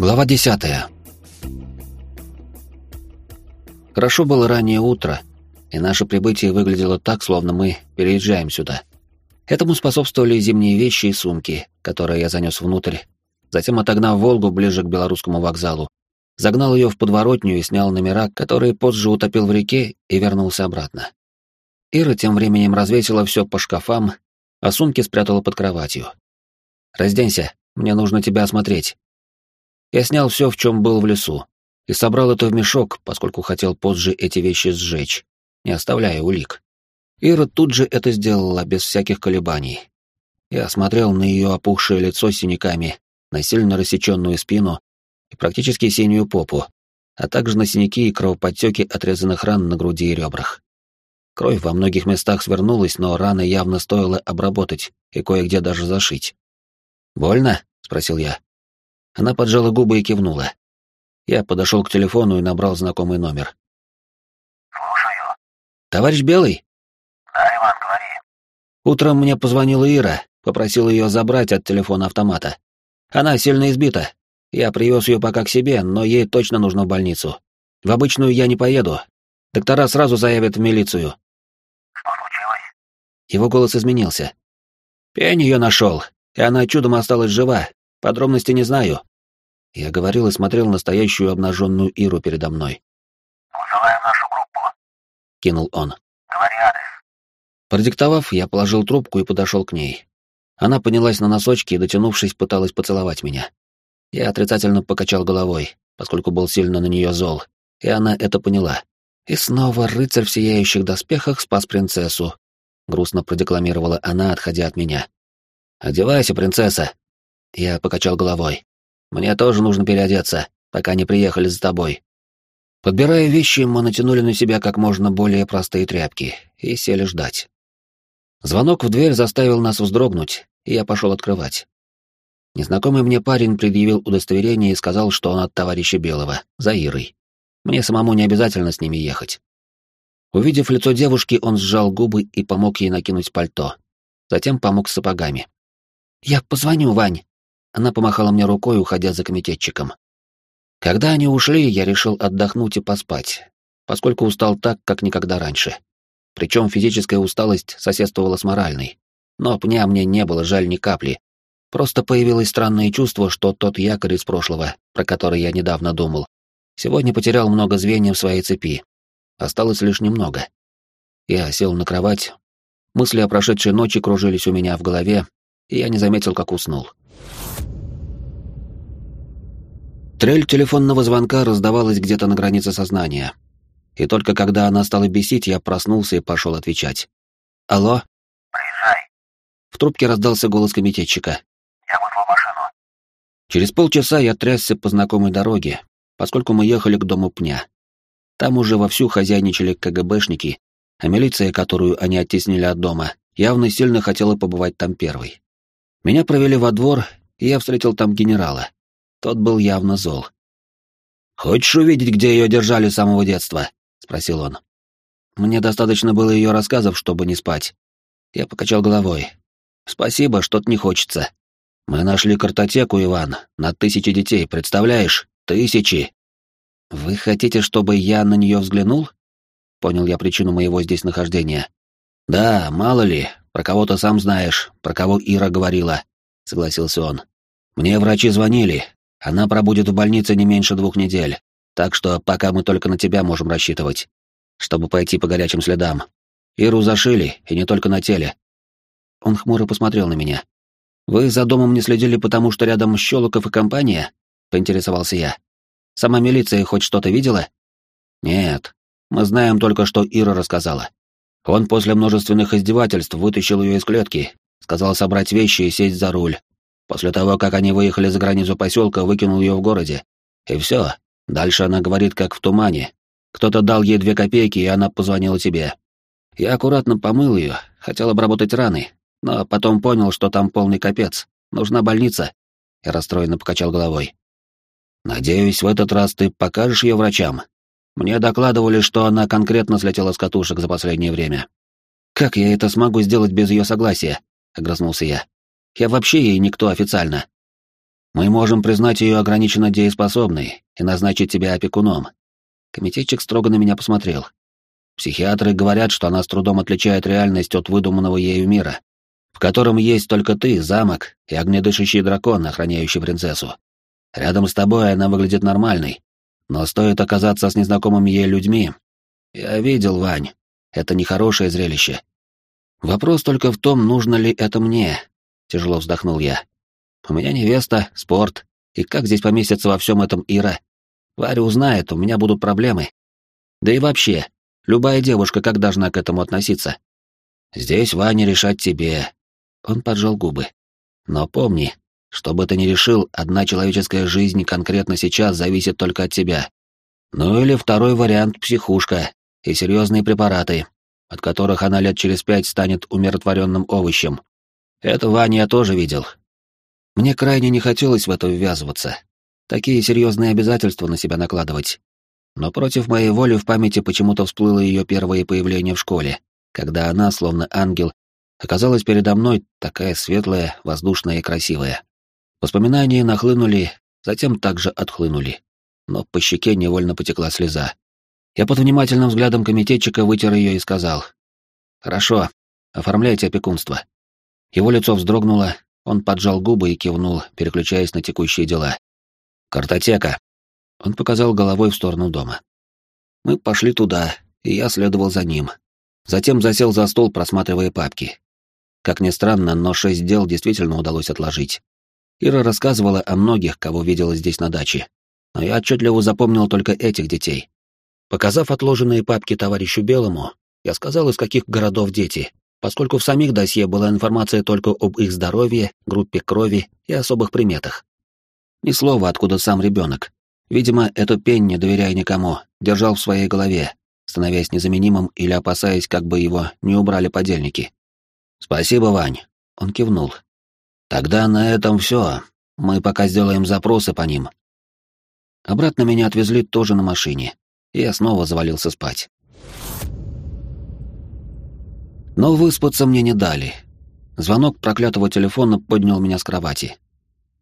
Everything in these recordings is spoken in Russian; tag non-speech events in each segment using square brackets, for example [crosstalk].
Глава десятая. Хорошо было раннее утро, и наше прибытие выглядело так, словно мы переезжаем сюда. Этому способствовали зимние вещи и сумки, которые я занес внутрь, затем отогнав «Волгу» ближе к белорусскому вокзалу, загнал ее в подворотню и снял номера, которые позже утопил в реке и вернулся обратно. Ира тем временем развесила все по шкафам, а сумки спрятала под кроватью. «Разденься, мне нужно тебя осмотреть», я снял все, в чем был в лесу, и собрал это в мешок, поскольку хотел позже эти вещи сжечь, не оставляя улик. Ира тут же это сделала, без всяких колебаний. Я смотрел на ее опухшее лицо синяками, на сильно рассеченную спину и практически синюю попу, а также на синяки и кровоподтеки отрезанных ран на груди и ребрах. Кровь во многих местах свернулась, но раны явно стоило обработать и кое-где даже зашить. «Больно?» — спросил я. Она поджала губы и кивнула. Я подошел к телефону и набрал знакомый номер. «Слушаю». «Товарищ Белый?» «Да, Иван, говори». Утром мне позвонила Ира, попросил ее забрать от телефона автомата. Она сильно избита. Я привез ее пока к себе, но ей точно нужно в больницу. В обычную я не поеду. Доктора сразу заявят в милицию. Что случилось? Его голос изменился. Пень ее нашел, и она чудом осталась жива, Подробности не знаю. Я говорил и смотрел настоящую обнаженную Иру передо мной. «Вызываем нашу группу», — кинул он. «Говори адрес». Продиктовав, я положил трубку и подошел к ней. Она поднялась на носочки и, дотянувшись, пыталась поцеловать меня. Я отрицательно покачал головой, поскольку был сильно на нее зол, и она это поняла. И снова рыцарь в сияющих доспехах спас принцессу. Грустно продекламировала она, отходя от меня. «Одевайся, принцесса», я покачал головой. Мне тоже нужно переодеться, пока не приехали за тобой. Подбирая вещи, мы натянули на себя как можно более простые тряпки и сели ждать. Звонок в дверь заставил нас вздрогнуть, и я пошел открывать. Незнакомый мне парень предъявил удостоверение и сказал, что он от товарища Белого, за Ирой. Мне самому не обязательно с ними ехать. Увидев лицо девушки, он сжал губы и помог ей накинуть пальто. Затем помог с сапогами. «Я позвоню, Вань», она помахала мне рукой, уходя за комитетчиком. Когда они ушли, я решил отдохнуть и поспать, поскольку устал так, как никогда раньше. Причем физическая усталость соседствовала с моральной. Но пня мне не было жаль ни капли. Просто появилось странное чувство, что тот якорь из прошлого, про который я недавно думал, сегодня потерял много звеньев своей цепи. Осталось лишь немного. Я сел на кровать. Мысли о прошедшей ночи кружились у меня в голове, и я не заметил, как уснул. Трель телефонного звонка раздавалась где-то на границе сознания. И только когда она стала бесить, я проснулся и пошел отвечать. «Алло?» «Приезжай». В трубке раздался голос комитетчика. «Я вызвал машину». Через полчаса я трясся по знакомой дороге, поскольку мы ехали к дому пня. Там уже вовсю хозяйничали КГБшники, а милиция, которую они оттеснили от дома, явно сильно хотела побывать там первой. Меня провели во двор, и я встретил там генерала. Тот был явно зол. «Хочешь увидеть, где ее держали с самого детства?» — спросил он. Мне достаточно было ее рассказов, чтобы не спать. Я покачал головой. «Спасибо, что-то не хочется. Мы нашли картотеку, Иван, на тысячи детей, представляешь? Тысячи!» «Вы хотите, чтобы я на нее взглянул?» Понял я причину моего здесь нахождения. «Да, мало ли, про кого то сам знаешь, про кого Ира говорила», — согласился он. «Мне врачи звонили, она пробудет в больнице не меньше двух недель, так что пока мы только на тебя можем рассчитывать, чтобы пойти по горячим следам. Иру зашили, и не только на теле. Он хмуро посмотрел на меня. «Вы за домом не следили, потому что рядом Щелоков и компания?» — поинтересовался я. «Сама милиция хоть что-то видела?» «Нет. Мы знаем только, что Ира рассказала. Он после множественных издевательств вытащил ее из клетки, сказал собрать вещи и сесть за руль, После того, как они выехали за границу поселка, выкинул ее в городе. И все. Дальше она говорит, как в тумане. Кто-то дал ей две копейки, и она позвонила тебе. Я аккуратно помыл ее, хотел обработать раны, но потом понял, что там полный капец. Нужна больница. Я расстроенно покачал головой. Надеюсь, в этот раз ты покажешь ее врачам. Мне докладывали, что она конкретно слетела с катушек за последнее время. Как я это смогу сделать без ее согласия? огрызнулся я. Я вообще ей никто официально. Мы можем признать ее ограниченно дееспособной и назначить тебя опекуном. Комитетчик строго на меня посмотрел. Психиатры говорят, что она с трудом отличает реальность от выдуманного ею мира, в котором есть только ты, замок и огнедышащий дракон, охраняющий принцессу. Рядом с тобой она выглядит нормальной, но стоит оказаться с незнакомыми ей людьми. Я видел, Вань, это нехорошее зрелище. Вопрос только в том, нужно ли это мне, тяжело вздохнул я. У меня невеста, спорт, и как здесь поместится во всем этом Ира? Варя узнает, у меня будут проблемы. Да и вообще, любая девушка как должна к этому относиться? Здесь, Ваня, решать тебе. Он поджал губы. Но помни, что бы ты ни решил, одна человеческая жизнь конкретно сейчас зависит только от тебя. Ну или второй вариант — психушка и серьезные препараты, от которых она лет через пять станет умиротворенным овощем. Это Ваня тоже видел. Мне крайне не хотелось в это ввязываться. Такие серьезные обязательства на себя накладывать. Но против моей воли в памяти почему-то всплыло ее первое появление в школе, когда она, словно ангел, оказалась передо мной такая светлая, воздушная и красивая. Воспоминания нахлынули, затем также отхлынули. Но по щеке невольно потекла слеза. Я под внимательным взглядом комитетчика вытер ее и сказал. «Хорошо, оформляйте опекунство». Его лицо вздрогнуло, он поджал губы и кивнул, переключаясь на текущие дела. «Картотека». Он показал головой в сторону дома. Мы пошли туда, и я следовал за ним. Затем засел за стол, просматривая папки. Как ни странно, но шесть дел действительно удалось отложить. Ира рассказывала о многих, кого видела здесь на даче. Но я отчетливо запомнил только этих детей. Показав отложенные папки товарищу Белому, я сказал, из каких городов дети, поскольку в самих досье была информация только об их здоровье, группе крови и особых приметах. Ни слова, откуда сам ребенок. Видимо, эту пень, не доверяя никому, держал в своей голове, становясь незаменимым или опасаясь, как бы его не убрали подельники. «Спасибо, Вань», — он кивнул, Тогда на этом все. Мы пока сделаем запросы по ним. Обратно меня отвезли тоже на машине, и я снова завалился спать. Но выспаться мне не дали. Звонок проклятого телефона поднял меня с кровати.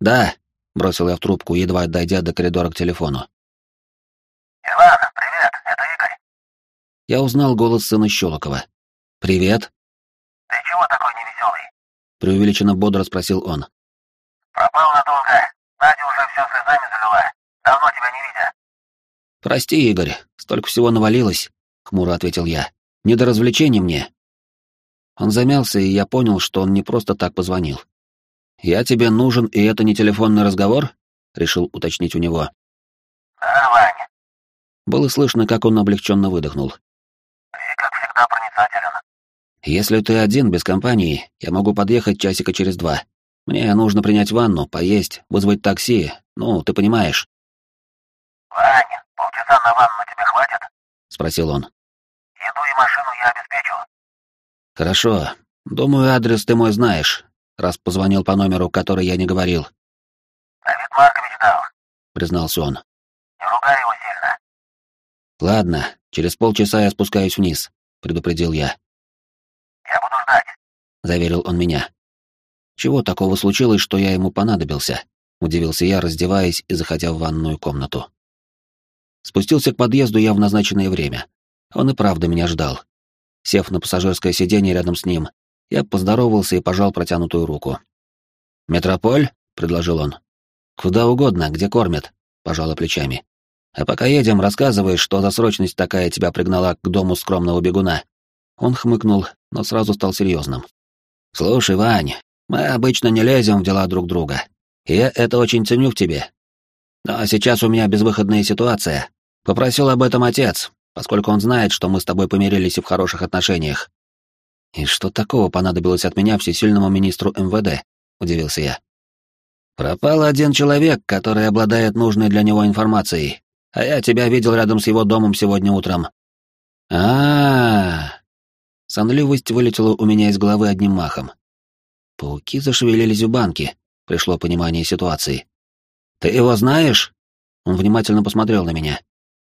«Да», — бросил я в трубку, едва дойдя до коридора к телефону. «Иван, привет, это Игорь». Я узнал голос сына Щелокова. «Привет». «Ты чего такой невеселый?» преувеличенно бодро спросил он. «Пропал надолго. Надя уже все слезами залила. Давно тебя не видя». «Прости, Игорь, столько всего навалилось», — хмуро ответил я. «Не до развлечений мне». Он замялся, и я понял, что он не просто так позвонил. «Я тебе нужен, и это не телефонный разговор?» — решил уточнить у него. «Да, Вань». Было слышно, как он облегченно выдохнул. «Ты, как всегда, проницателен. Если ты один, без компании, я могу подъехать часика через два. Мне нужно принять ванну, поесть, вызвать такси, ну, ты понимаешь. «Вань, полчаса на ванну тебе хватит?» — спросил он. «Еду и машину я обеспечу». «Хорошо. Думаю, адрес ты мой знаешь, раз позвонил по номеру, который я не говорил». «Давид Маркович дал», — признался он. «Не ругай его сильно». «Ладно, через полчаса я спускаюсь вниз», — предупредил я. «Я буду ждать», — заверил он меня. «Чего такого случилось, что я ему понадобился?» — удивился я, раздеваясь и заходя в ванную комнату. Спустился к подъезду я в назначенное время. Он и правда меня ждал. Сев на пассажирское сиденье рядом с ним, я поздоровался и пожал протянутую руку. «Метрополь?» — предложил он. «Куда угодно, где кормят», — пожала плечами. «А пока едем, рассказывай, что за срочность такая тебя пригнала к дому скромного бегуна». Он хмыкнул, но сразу стал серьезным. «Слушай, Вань, мы обычно не лезем в дела друг друга, я это очень ценю в тебе. Но сейчас у меня безвыходная ситуация. Попросил об этом отец, поскольку он знает, что мы с тобой помирились и в хороших отношениях. И что такого понадобилось от меня всесильному министру МВД? Удивился я. Пропал один человек, который обладает нужной для него информацией, а я тебя видел рядом с его домом сегодня утром. А, -а, -а, Сонливость вылетела у меня из головы одним махом. Пауки зашевелились в банке, пришло понимание ситуации. «Ты его знаешь?» Он внимательно посмотрел на меня.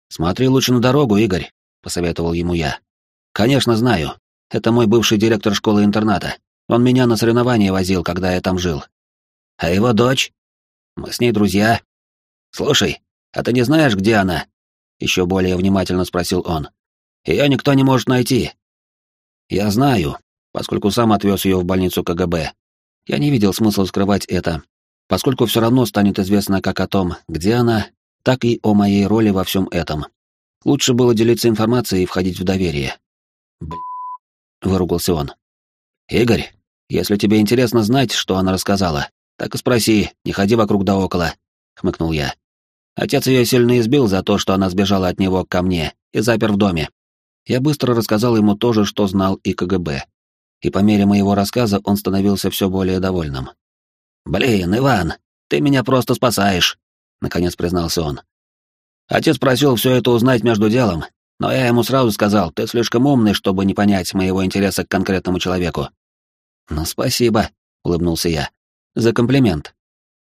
«Смотри лучше на дорогу, Игорь», — посоветовал ему я. «Конечно, знаю. Это мой бывший директор школы-интерната. Он меня на соревнования возил, когда я там жил. А его дочь?» Мы с ней друзья. Слушай, а ты не знаешь, где она? Еще более внимательно спросил он. Ее никто не может найти. Я знаю, поскольку сам отвез ее в больницу КГБ. Я не видел смысла скрывать это, поскольку все равно станет известно как о том, где она, так и о моей роли во всем этом. Лучше было делиться информацией и входить в доверие. Бля, выругался он. Игорь, если тебе интересно знать, что она рассказала, так и спроси, не ходи вокруг да около, хмыкнул я. Отец ее сильно избил за то, что она сбежала от него ко мне и запер в доме. Я быстро рассказал ему то же, что знал и КГБ. И по мере моего рассказа он становился все более довольным. «Блин, Иван, ты меня просто спасаешь», — наконец признался он. Отец просил все это узнать между делом, но я ему сразу сказал, ты слишком умный, чтобы не понять моего интереса к конкретному человеку. «Ну, спасибо», — улыбнулся я, — «за комплимент».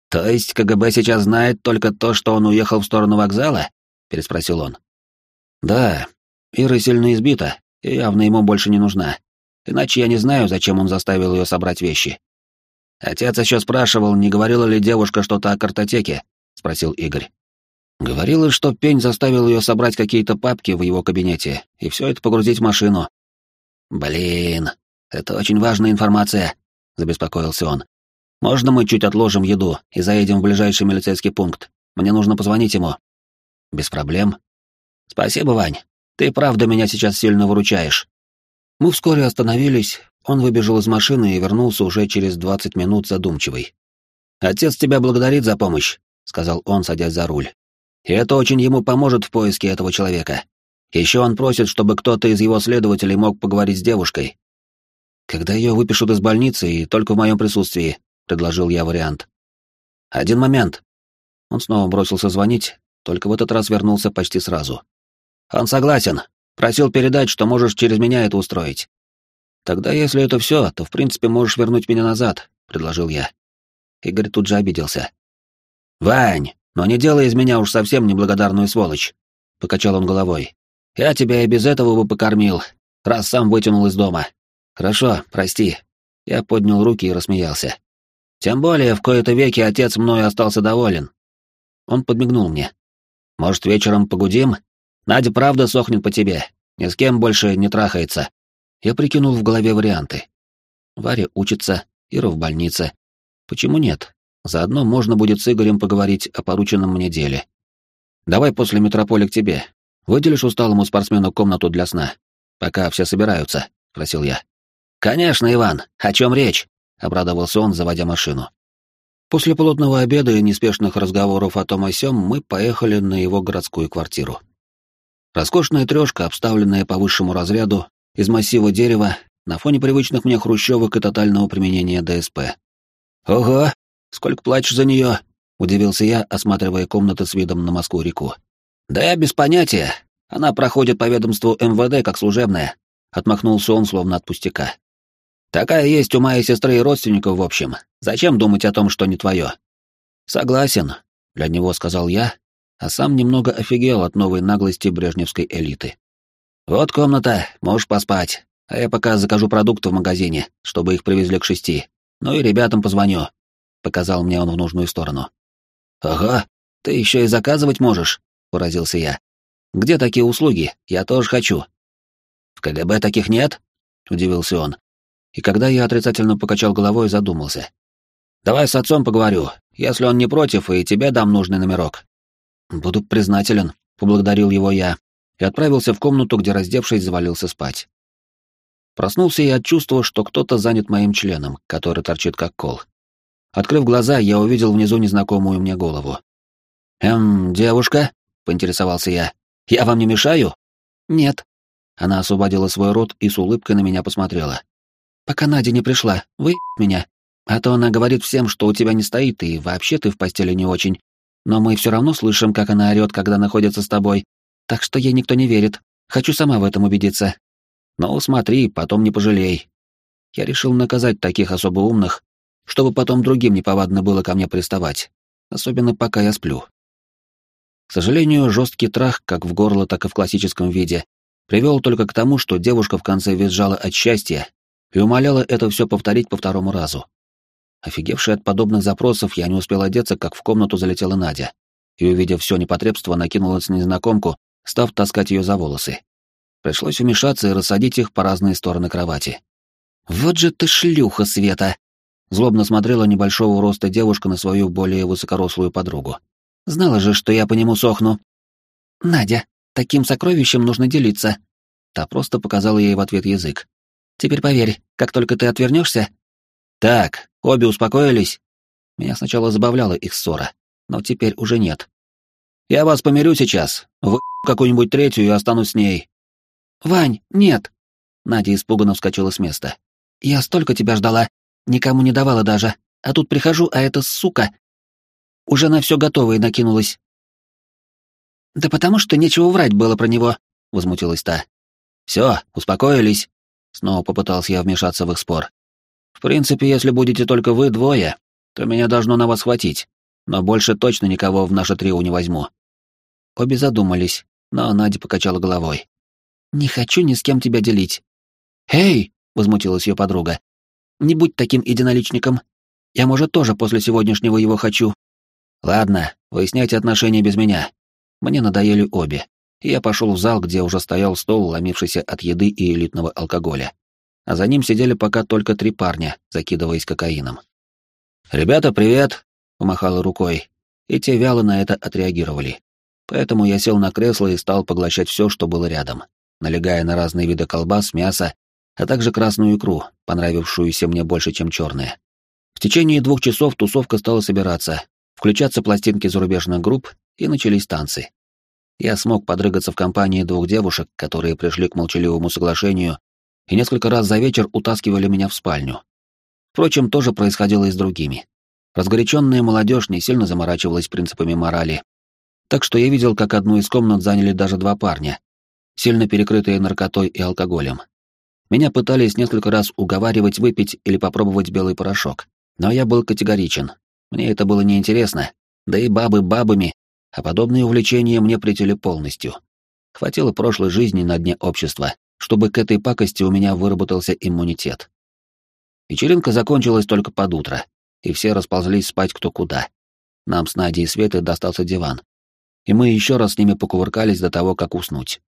«То есть КГБ сейчас знает только то, что он уехал в сторону вокзала?» — переспросил он. «Да, Ира сильно избита, и явно ему больше не нужна. Иначе я не знаю, зачем он заставил ее собрать вещи. Отец еще спрашивал, не говорила ли девушка что-то о картотеке, спросил Игорь. Говорила, что Пень заставил ее собрать какие-то папки в его кабинете и все это погрузить в машину. Блин, это очень важная информация, забеспокоился он. Можно мы чуть отложим еду и заедем в ближайший милицейский пункт? Мне нужно позвонить ему. Без проблем. Спасибо, Вань. Ты правда меня сейчас сильно выручаешь. Мы вскоре остановились, он выбежал из машины и вернулся уже через двадцать минут задумчивый. «Отец тебя благодарит за помощь», — сказал он, садясь за руль. «И это очень ему поможет в поиске этого человека. Еще он просит, чтобы кто-то из его следователей мог поговорить с девушкой. Когда ее выпишут из больницы и только в моем присутствии», — предложил я вариант. «Один момент». Он снова бросился звонить, только в этот раз вернулся почти сразу. Он согласен. Просил передать, что можешь через меня это устроить. Тогда, если это все, то в принципе можешь вернуть меня назад, предложил я. Игорь тут же обиделся. Вань, но не делай из меня уж совсем неблагодарную сволочь, покачал он головой. Я тебя и без этого бы покормил, раз сам вытянул из дома. Хорошо, прости. Я поднял руки и рассмеялся. Тем более, в кои-то веки отец мною остался доволен. Он подмигнул мне. Может, вечером погудим? Надя правда сохнет по тебе, ни с кем больше не трахается. Я прикинул в голове варианты. Варя учится, Ира в больнице. Почему нет? Заодно можно будет с Игорем поговорить о порученном мне деле. Давай после метрополя к тебе. Выделишь усталому спортсмену комнату для сна, пока все собираются, спросил я. Конечно, Иван. О чем речь? обрадовался он, заводя машину. После плотного обеда и неспешных разговоров о том о сём мы поехали на его городскую квартиру. Роскошная трешка, обставленная по высшему разряду, из массива дерева, на фоне привычных мне хрущевок и тотального применения ДСП. «Ого! Сколько платишь за нее?» — удивился я, осматривая комнаты с видом на Москву-реку. «Да я без понятия. Она проходит по ведомству МВД как служебная», — отмахнулся он, словно от пустяка. «Такая есть у моей сестры и родственников, в общем. Зачем думать о том, что не твое?» «Согласен», — для него сказал я, а сам немного офигел от новой наглости брежневской элиты. «Вот комната, можешь поспать, а я пока закажу продукты в магазине, чтобы их привезли к шести. Ну и ребятам позвоню», — показал мне он в нужную сторону. «Ага, ты еще и заказывать можешь», — поразился я. «Где такие услуги? Я тоже хочу». «В КГБ таких нет?» — удивился он. И когда я отрицательно покачал головой, задумался. «Давай с отцом поговорю, если он не против, и тебе дам нужный номерок. «Буду признателен», — поблагодарил его я и отправился в комнату, где, раздевшись, завалился спать. Проснулся я от чувства, что кто-то занят моим членом, который торчит как кол. Открыв глаза, я увидел внизу незнакомую мне голову. «Эм, девушка?» — поинтересовался я. «Я вам не мешаю?» «Нет». Она освободила свой рот и с улыбкой на меня посмотрела. «Пока Надя не пришла, вы [laughs] меня. А то она говорит всем, что у тебя не стоит, и вообще ты в постели не очень, но мы все равно слышим, как она орет, когда находится с тобой, так что ей никто не верит. Хочу сама в этом убедиться. Но смотри, потом не пожалей. Я решил наказать таких особо умных, чтобы потом другим неповадно было ко мне приставать, особенно пока я сплю. К сожалению, жесткий трах, как в горло, так и в классическом виде, привел только к тому, что девушка в конце визжала от счастья и умоляла это все повторить по второму разу. Офигевший от подобных запросов, я не успел одеться, как в комнату залетела Надя. И, увидев все непотребство, накинулась на незнакомку, став таскать ее за волосы. Пришлось вмешаться и рассадить их по разные стороны кровати. «Вот же ты шлюха, Света!» Злобно смотрела небольшого роста девушка на свою более высокорослую подругу. «Знала же, что я по нему сохну». «Надя, таким сокровищем нужно делиться». Та просто показала ей в ответ язык. «Теперь поверь, как только ты отвернешься...» «Так, обе успокоились?» Меня сначала забавляла их ссора, но теперь уже нет. «Я вас помирю сейчас, вы какую-нибудь третью и останусь с ней». «Вань, нет!» Надя испуганно вскочила с места. «Я столько тебя ждала, никому не давала даже, а тут прихожу, а эта сука уже на все готовое накинулась». «Да потому что нечего врать было про него», — возмутилась та. «Все, успокоились», — снова попытался я вмешаться в их спор. «В принципе, если будете только вы двое, то меня должно на вас хватить, но больше точно никого в наше трио не возьму». Обе задумались, но Надя покачала головой. «Не хочу ни с кем тебя делить». «Эй!» — возмутилась ее подруга. «Не будь таким единоличником. Я, может, тоже после сегодняшнего его хочу». «Ладно, выясняйте отношения без меня. Мне надоели обе, и я пошел в зал, где уже стоял стол, ломившийся от еды и элитного алкоголя. А за ним сидели пока только три парня, закидываясь кокаином. «Ребята, привет!» — помахала рукой, и те вяло на это отреагировали. Поэтому я сел на кресло и стал поглощать все, что было рядом, налегая на разные виды колбас, мяса, а также красную икру, понравившуюся мне больше, чем черная. В течение двух часов тусовка стала собираться, включаться пластинки зарубежных групп, и начались танцы. Я смог подрыгаться в компании двух девушек, которые пришли к молчаливому соглашению и несколько раз за вечер утаскивали меня в спальню. Впрочем, тоже происходило и с другими. Разгоряченная молодежь не сильно заморачивалась принципами морали, так что я видел, как одну из комнат заняли даже два парня, сильно перекрытые наркотой и алкоголем. Меня пытались несколько раз уговаривать выпить или попробовать белый порошок, но я был категоричен. Мне это было неинтересно, да и бабы бабами, а подобные увлечения мне притили полностью. Хватило прошлой жизни на дне общества, чтобы к этой пакости у меня выработался иммунитет. Вечеринка закончилась только под утро, и все расползлись спать кто куда. Нам с Надей и Светой достался диван, и мы еще раз с ними покувыркались до того, как уснуть.